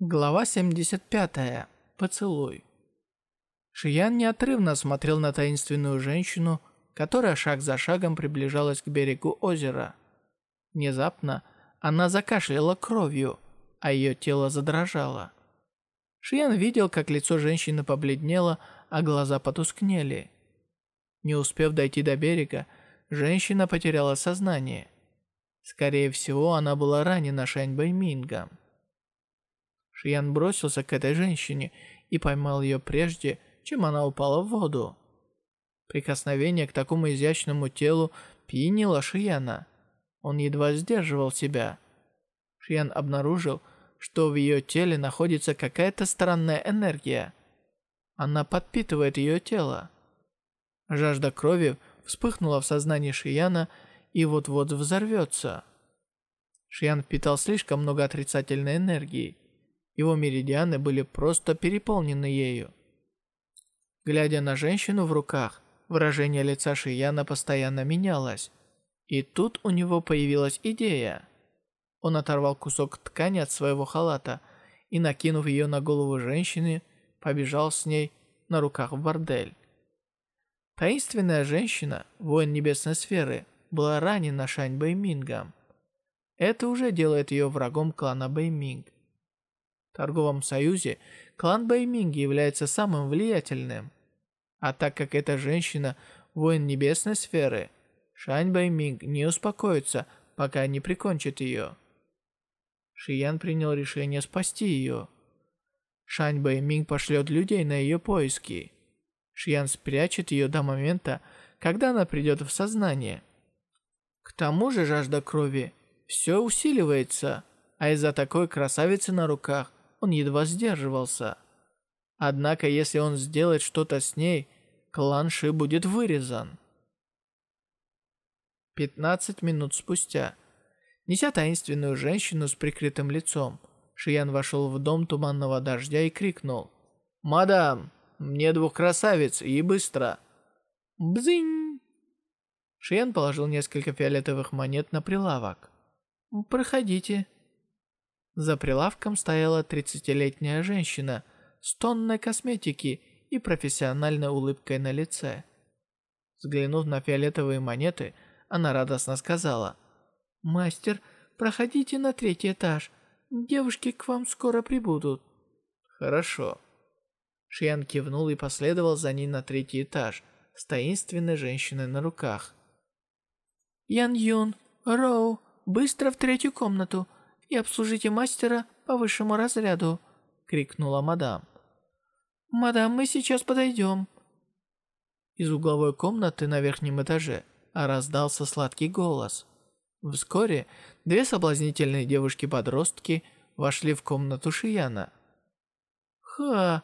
Глава 75. Поцелуй. Шиян неотрывно смотрел на таинственную женщину, которая шаг за шагом приближалась к берегу озера. Внезапно она закашляла кровью, а ее тело задрожало. Шиян видел, как лицо женщины побледнело, а глаза потускнели. Не успев дойти до берега, женщина потеряла сознание. Скорее всего, она была ранена Шань Бэймингом. Шиян бросился к этой женщине и поймал ее прежде, чем она упала в воду. Прикосновение к такому изящному телу пьянило Шияна. Он едва сдерживал себя. Шиян обнаружил, что в ее теле находится какая-то странная энергия. Она подпитывает ее тело. Жажда крови вспыхнула в сознании Шияна и вот-вот взорвется. Шиян впитал слишком много отрицательной энергии. Его меридианы были просто переполнены ею. Глядя на женщину в руках, выражение лица Шияна постоянно менялось. И тут у него появилась идея. Он оторвал кусок ткани от своего халата и, накинув ее на голову женщины, побежал с ней на руках в бордель. Таинственная женщина, воин небесной сферы, была ранена Шань Бэймингом. Это уже делает ее врагом клана Бэйминг торговом союзе клан Бэйминг является самым влиятельным. А так как эта женщина – воин небесной сферы, Шань Бэйминг не успокоится, пока не прикончит ее. Шиян принял решение спасти ее. Шань Бэйминг пошлет людей на ее поиски. Шиян спрячет ее до момента, когда она придет в сознание. К тому же жажда крови все усиливается, а из-за такой красавицы на руках он едва сдерживался. Однако, если он сделает что-то с ней, клан Ши будет вырезан. 15 минут спустя, неся таинственную женщину с прикрытым лицом, Шиян вошел в дом туманного дождя и крикнул. «Мадам, мне двух красавиц и быстро!» «Бзынь!» Шиян положил несколько фиолетовых монет на прилавок. «Проходите». За прилавком стояла 30-летняя женщина с тонной косметики и профессиональной улыбкой на лице. Взглянув на фиолетовые монеты, она радостно сказала, «Мастер, проходите на третий этаж. Девушки к вам скоро прибудут». «Хорошо». Шиян кивнул и последовал за ней на третий этаж с таинственной женщиной на руках. «Ян Юн, Роу, быстро в третью комнату и обслужите мастера по высшему разряду», — крикнула мадам. «Мадам, мы сейчас подойдем». Из угловой комнаты на верхнем этаже раздался сладкий голос. Вскоре две соблазнительные девушки-подростки вошли в комнату Шияна. «Ха,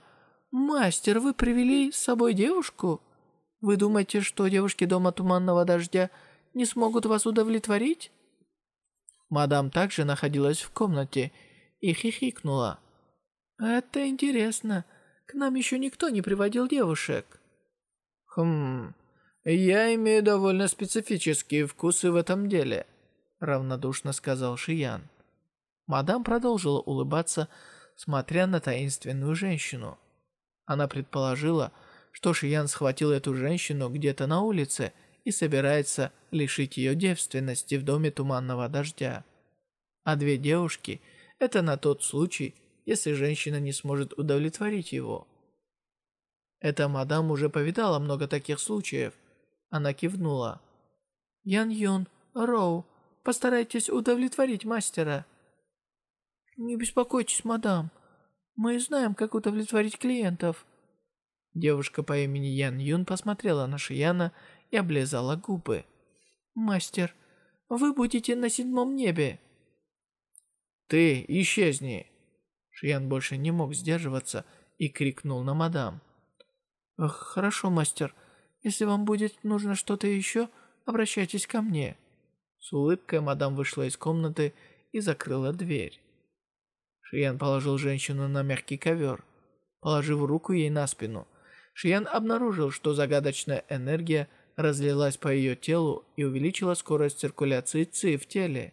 мастер, вы привели с собой девушку? Вы думаете, что девушки дома Туманного Дождя не смогут вас удовлетворить?» Мадам также находилась в комнате и хихикнула. «Это интересно. К нам еще никто не приводил девушек». «Хм, я имею довольно специфические вкусы в этом деле», равнодушно сказал Шиян. Мадам продолжила улыбаться, смотря на таинственную женщину. Она предположила, что Шиян схватил эту женщину где-то на улице и собирается лишить ее девственности в доме туманного дождя. А две девушки – это на тот случай, если женщина не сможет удовлетворить его. Эта мадам уже повидала много таких случаев. Она кивнула. «Ян Юн, Роу, постарайтесь удовлетворить мастера». «Не беспокойтесь, мадам. Мы знаем, как удовлетворить клиентов». Девушка по имени Ян Юн посмотрела на Шияна и облизала губы. «Мастер, вы будете на седьмом небе». «Ты исчезни!» Шиян больше не мог сдерживаться и крикнул на мадам. «Хорошо, мастер. Если вам будет нужно что-то еще, обращайтесь ко мне». С улыбкой мадам вышла из комнаты и закрыла дверь. Шиян положил женщину на мягкий ковер. Положив руку ей на спину, Шиян обнаружил, что загадочная энергия разлилась по ее телу и увеличила скорость циркуляции ЦИ в теле.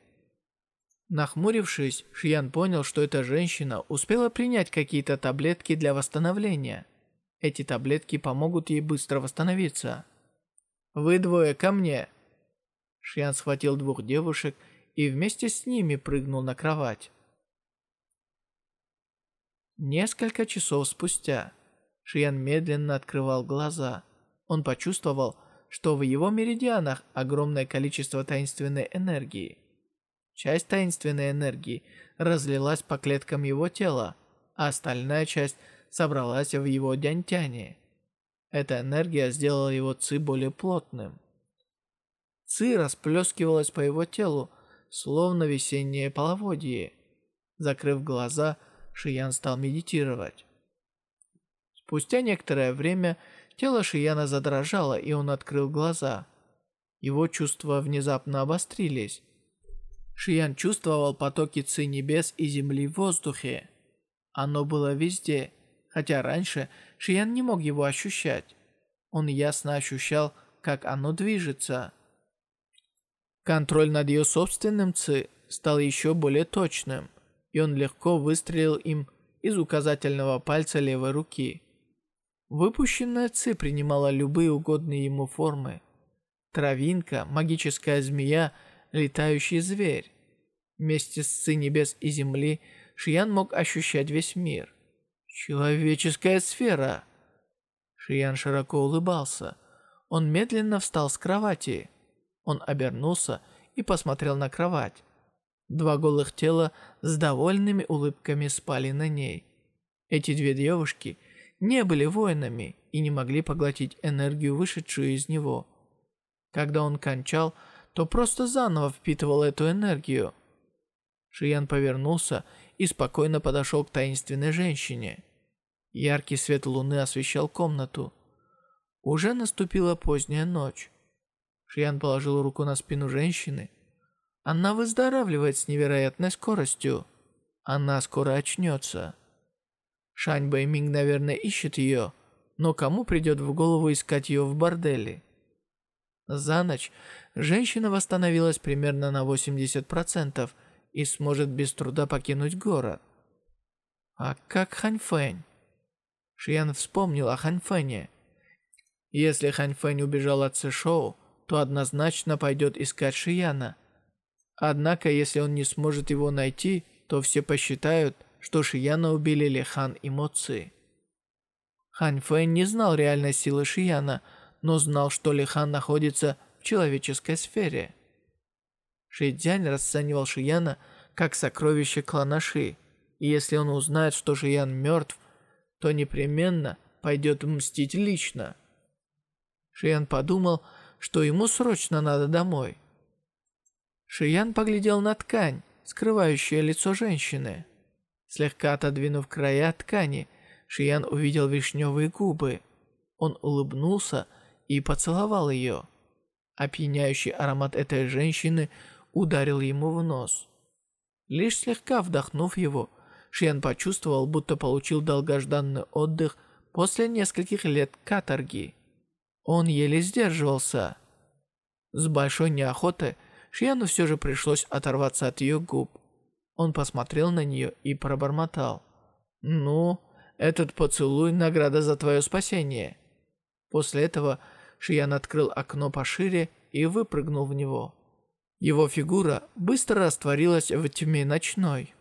Нахмурившись, Шиян понял, что эта женщина успела принять какие-то таблетки для восстановления. Эти таблетки помогут ей быстро восстановиться. «Вы двое ко мне!» Шиян схватил двух девушек и вместе с ними прыгнул на кровать. Несколько часов спустя Шиян медленно открывал глаза. Он почувствовал, что в его меридианах огромное количество таинственной энергии. Часть таинственной энергии разлилась по клеткам его тела, а остальная часть собралась в его дянтяне. Эта энергия сделала его ци более плотным. Ци расплескивалась по его телу, словно весеннее половодье. Закрыв глаза, Шиян стал медитировать. Спустя некоторое время тело Шияна задрожало, и он открыл глаза. Его чувства внезапно обострились. Шиян чувствовал потоки ци небес и земли в воздухе. Оно было везде, хотя раньше Шиян не мог его ощущать. Он ясно ощущал, как оно движется. Контроль над ее собственным ци стал еще более точным, и он легко выстрелил им из указательного пальца левой руки. Выпущенная ци принимала любые угодные ему формы. Травинка, магическая змея, летающий зверь. Вместе с ци небес и земли Шиян мог ощущать весь мир. Человеческая сфера. Шиян широко улыбался. Он медленно встал с кровати. Он обернулся и посмотрел на кровать. Два голых тела с довольными улыбками спали на ней. Эти две девушки не были воинами и не могли поглотить энергию, вышедшую из него. Когда он кончал, то просто заново впитывал эту энергию. Шиян повернулся и спокойно подошел к таинственной женщине. Яркий свет луны освещал комнату. Уже наступила поздняя ночь. Шиян положил руку на спину женщины. Она выздоравливает с невероятной скоростью. Она скоро очнется. Шань Бэйминг, наверное, ищет ее, но кому придет в голову искать ее в борделе? За ночь женщина восстановилась примерно на 80% и сможет без труда покинуть город. А как Хань Фэнь? Шиян вспомнил о Хань Фэне. Если Хань Фэнь убежал от Цишоу, то однозначно пойдет искать Шияна. Однако, если он не сможет его найти, то все посчитают, что Шияна убили Лихан и Моци. Хань Фэн не знал реальной силы Шияна, но знал, что Лихан находится в человеческой сфере. Ши Цзянь расценивал Шияна как сокровище клана Ши, и если он узнает, что Шиян мертв, то непременно пойдет мстить лично. Шиян подумал, что ему срочно надо домой. Шиян поглядел на ткань, скрывающую лицо женщины. Слегка отодвинув края ткани, Шиян увидел вишневые губы. Он улыбнулся и поцеловал ее. Опьяняющий аромат этой женщины ударил ему в нос. Лишь слегка вдохнув его, Шиян почувствовал, будто получил долгожданный отдых после нескольких лет каторги. Он еле сдерживался. С большой неохотой Шияну все же пришлось оторваться от ее губ. Он посмотрел на нее и пробормотал. «Ну, этот поцелуй — награда за твое спасение». После этого Шиян открыл окно пошире и выпрыгнул в него. Его фигура быстро растворилась в тьме ночной.